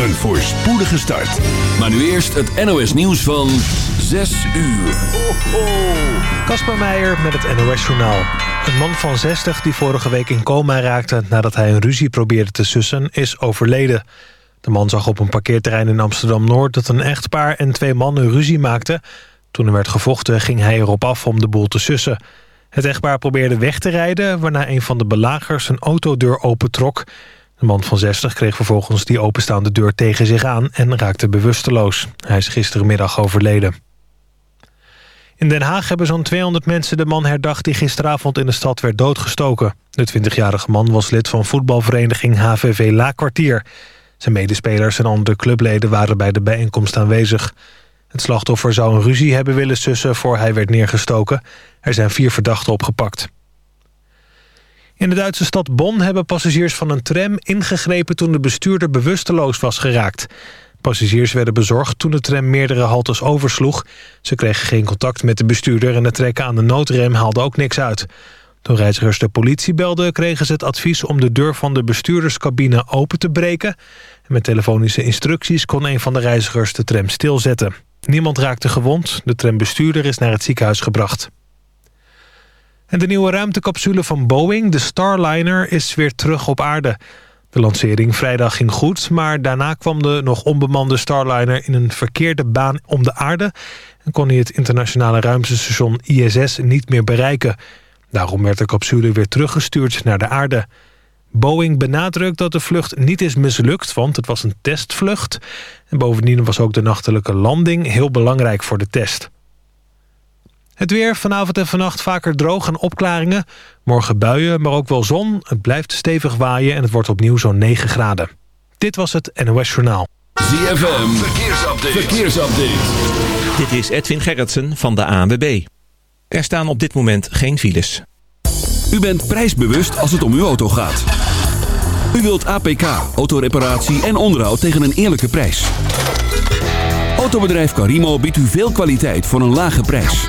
Een voorspoedige start. Maar nu eerst het NOS nieuws van 6 uur. Kasper Meijer met het NOS Journaal. Een man van 60 die vorige week in coma raakte... nadat hij een ruzie probeerde te sussen, is overleden. De man zag op een parkeerterrein in Amsterdam-Noord... dat een echtpaar en twee mannen ruzie maakten. Toen er werd gevochten ging hij erop af om de boel te sussen. Het echtpaar probeerde weg te rijden... waarna een van de belagers een autodeur opentrok... De man van 60 kreeg vervolgens die openstaande deur tegen zich aan en raakte bewusteloos. Hij is gisterenmiddag overleden. In Den Haag hebben zo'n 200 mensen de man herdacht... die gisteravond in de stad werd doodgestoken. De 20-jarige man was lid van voetbalvereniging HVV La Kwartier. Zijn medespelers en andere clubleden waren bij de bijeenkomst aanwezig. Het slachtoffer zou een ruzie hebben willen sussen voor hij werd neergestoken. Er zijn vier verdachten opgepakt. In de Duitse stad Bonn hebben passagiers van een tram ingegrepen... toen de bestuurder bewusteloos was geraakt. Passagiers werden bezorgd toen de tram meerdere haltes oversloeg. Ze kregen geen contact met de bestuurder... en het trekken aan de noodrem haalde ook niks uit. Toen reizigers de politie belden... kregen ze het advies om de deur van de bestuurderscabine open te breken. En met telefonische instructies kon een van de reizigers de tram stilzetten. Niemand raakte gewond. De trambestuurder is naar het ziekenhuis gebracht. En de nieuwe ruimtecapsule van Boeing, de Starliner, is weer terug op aarde. De lancering vrijdag ging goed, maar daarna kwam de nog onbemande Starliner in een verkeerde baan om de aarde en kon hij het internationale ruimtestation ISS niet meer bereiken. Daarom werd de capsule weer teruggestuurd naar de aarde. Boeing benadrukt dat de vlucht niet is mislukt, want het was een testvlucht. En bovendien was ook de nachtelijke landing heel belangrijk voor de test. Het weer vanavond en vannacht vaker droog en opklaringen. Morgen buien, maar ook wel zon. Het blijft stevig waaien en het wordt opnieuw zo'n 9 graden. Dit was het NOS Journaal. ZFM, verkeersupdate. verkeersupdate. Dit is Edwin Gerritsen van de ANWB. Er staan op dit moment geen files. U bent prijsbewust als het om uw auto gaat. U wilt APK, autoreparatie en onderhoud tegen een eerlijke prijs. Autobedrijf Carimo biedt u veel kwaliteit voor een lage prijs.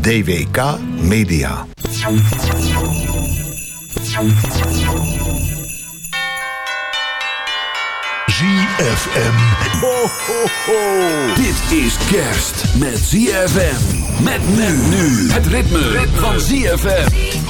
DWK Media. ZFM. Ho, ho, ho. Dit is kerst met ZFM. Met men nu. Het ritme, van ZFM.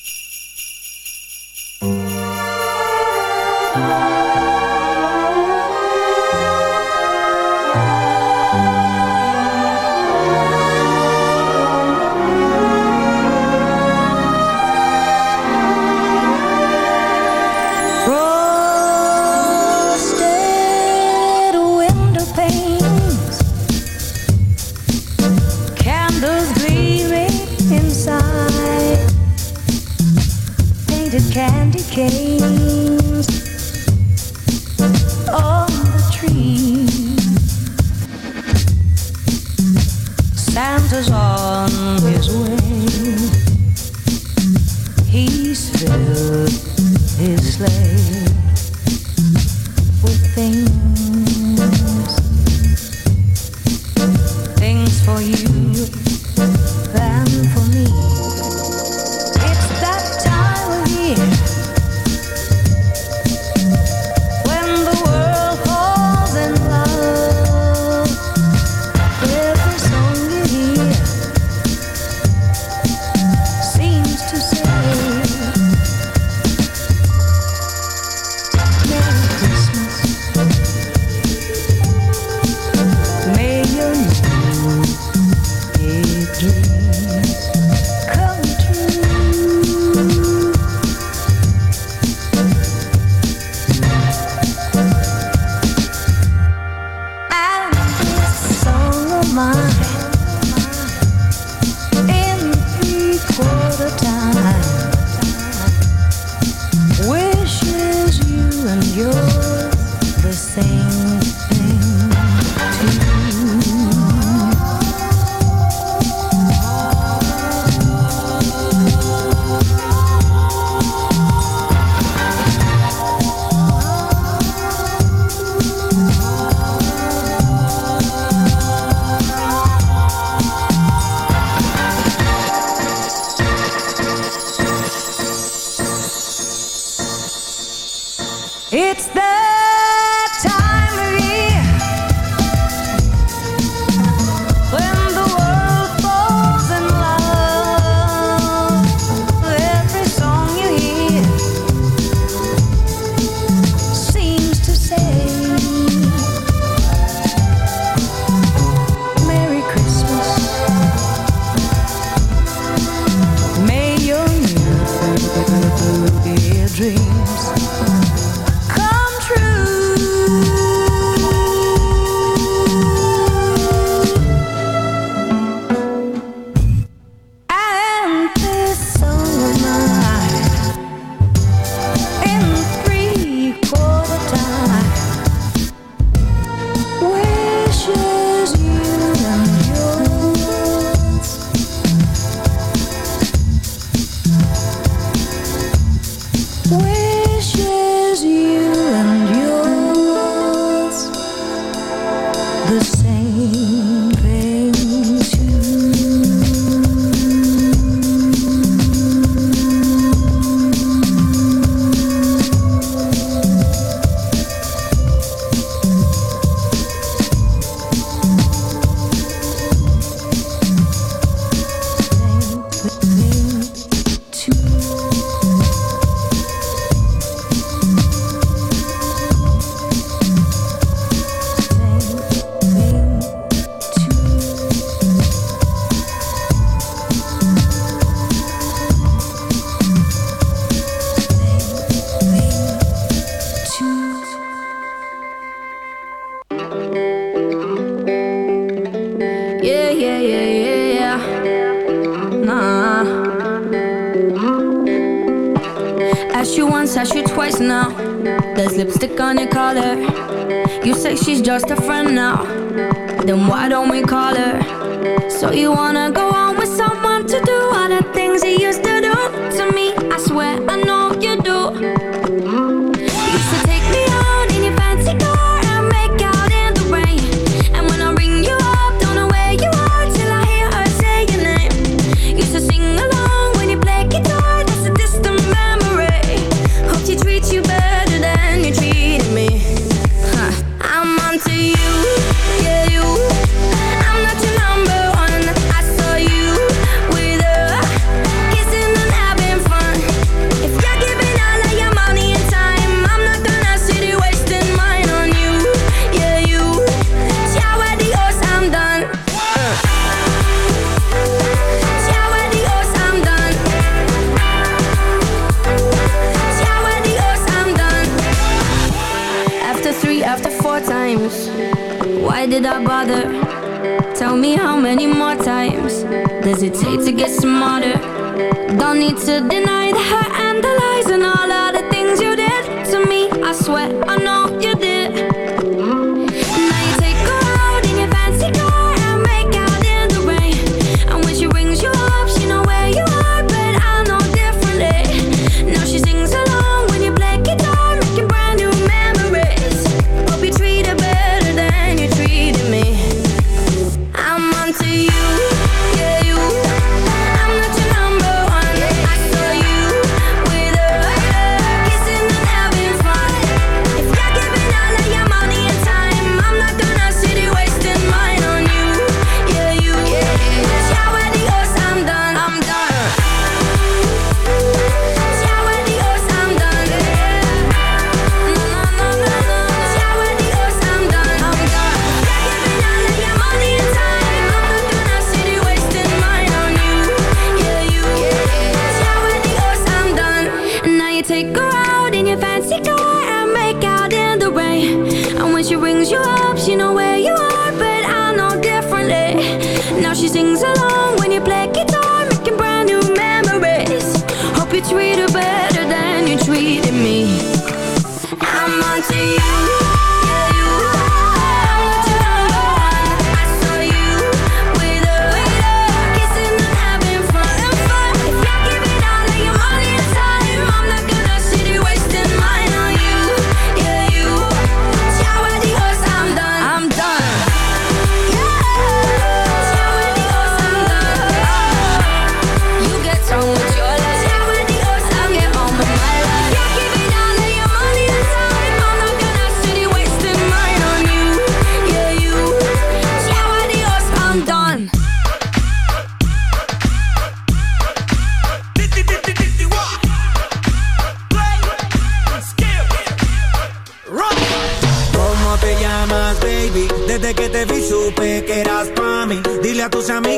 Just a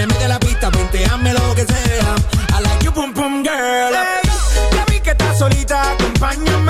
le mete la pista, ponteame lo que sea. I like you, pum pum girl. Ya vi que estás solita, acompáñame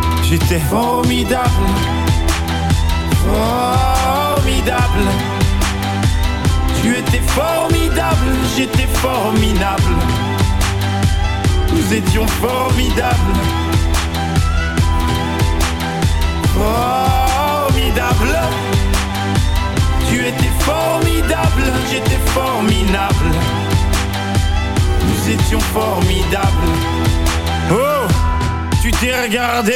j'étais formidable. Formidable. Tu étais formidable, j'étais formidable. Nous étions formidables. Formidable. Tu étais formidable, j'étais formidable. Nous étions formidables. Oh, tu t'es regardé,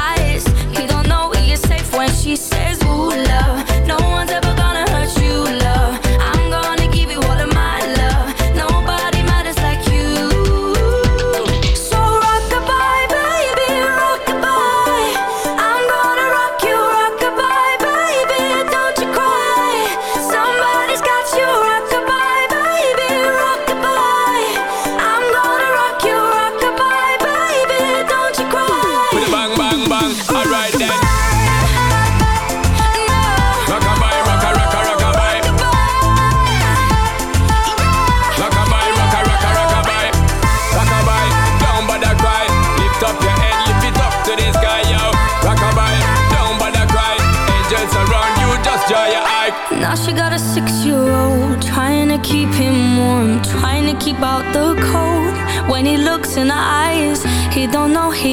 she says, Ooh, love, no one's ever gone."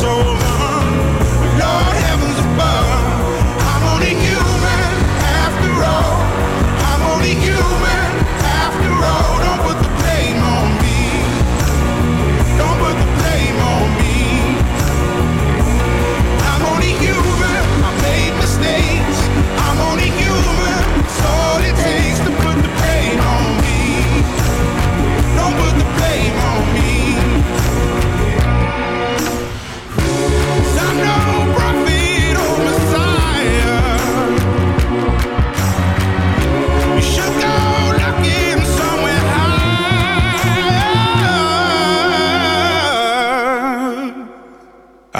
so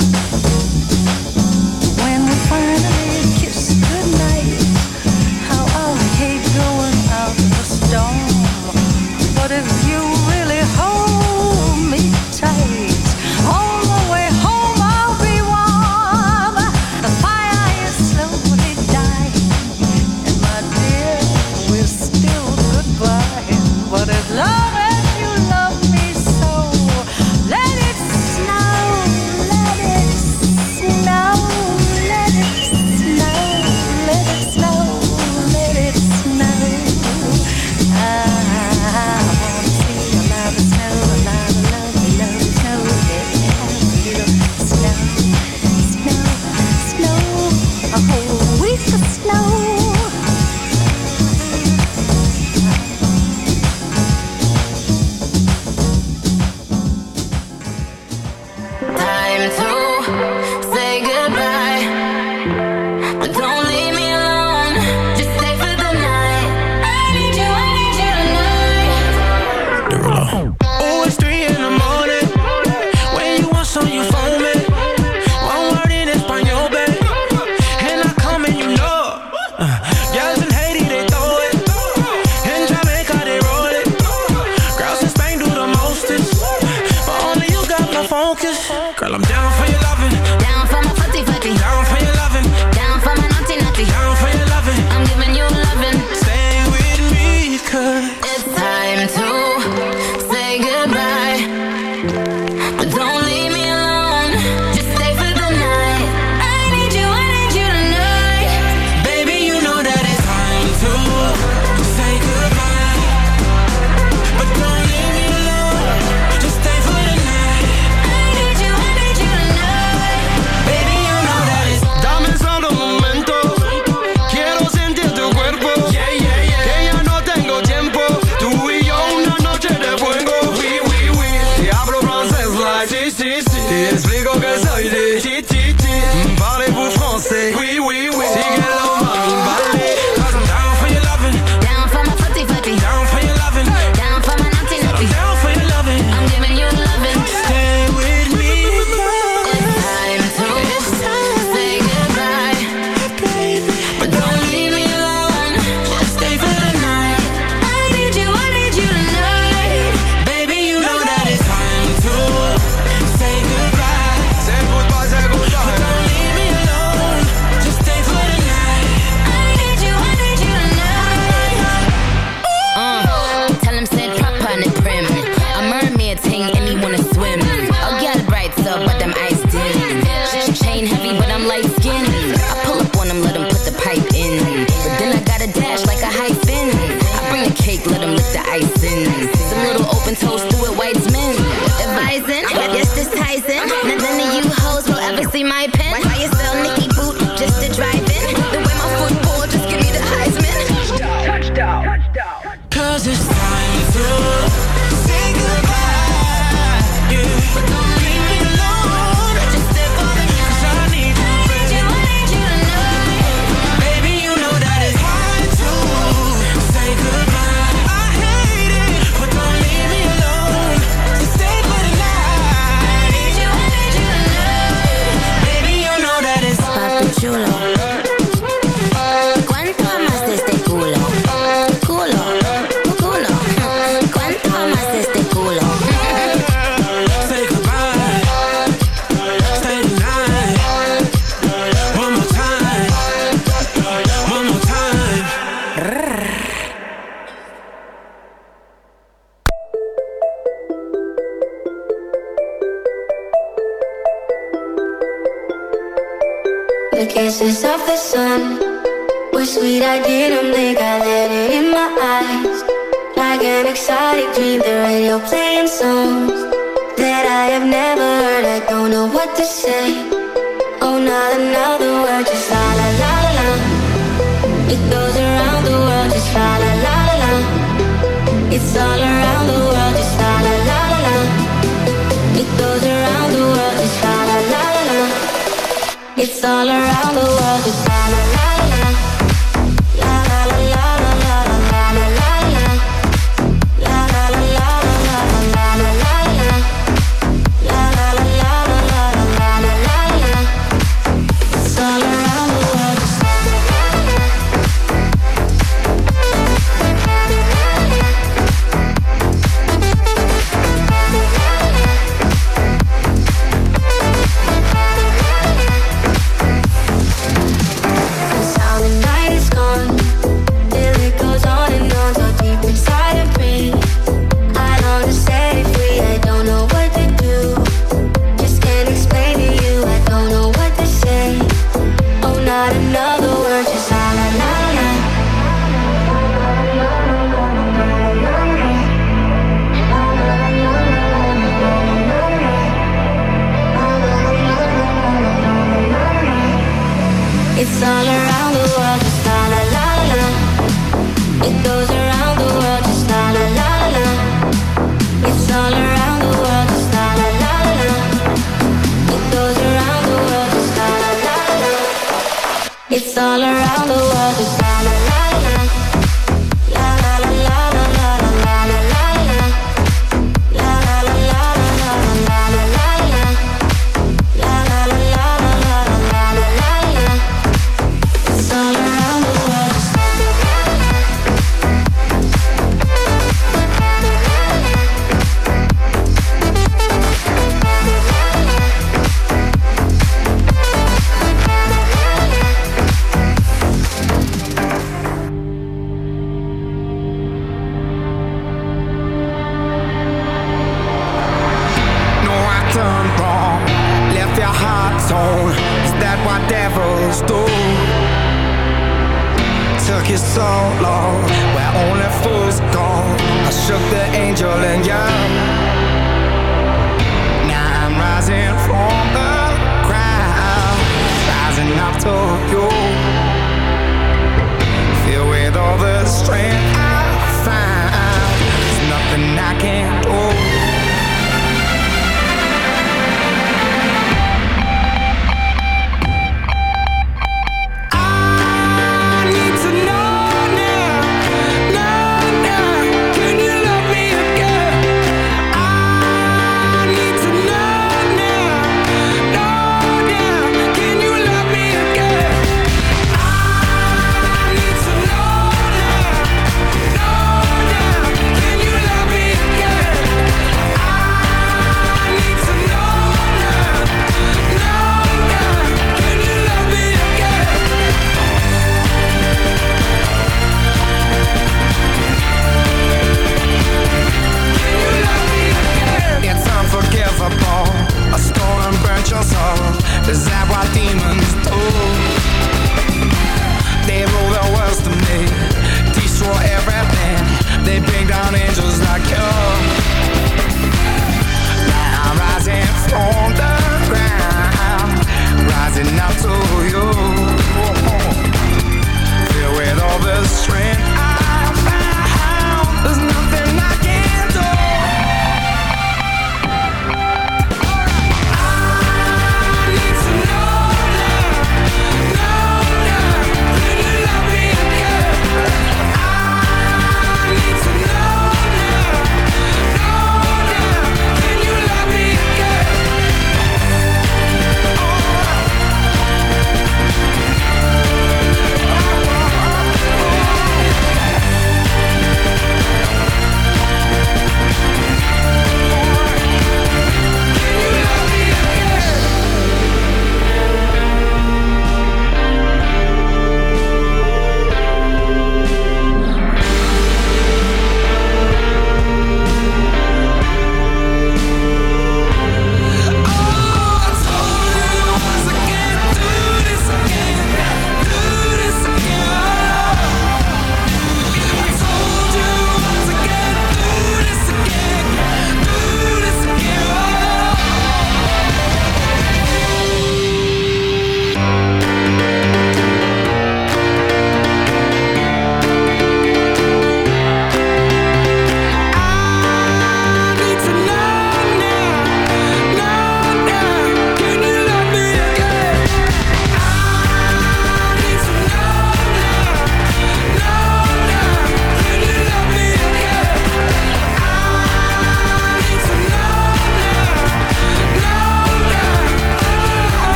Thank you.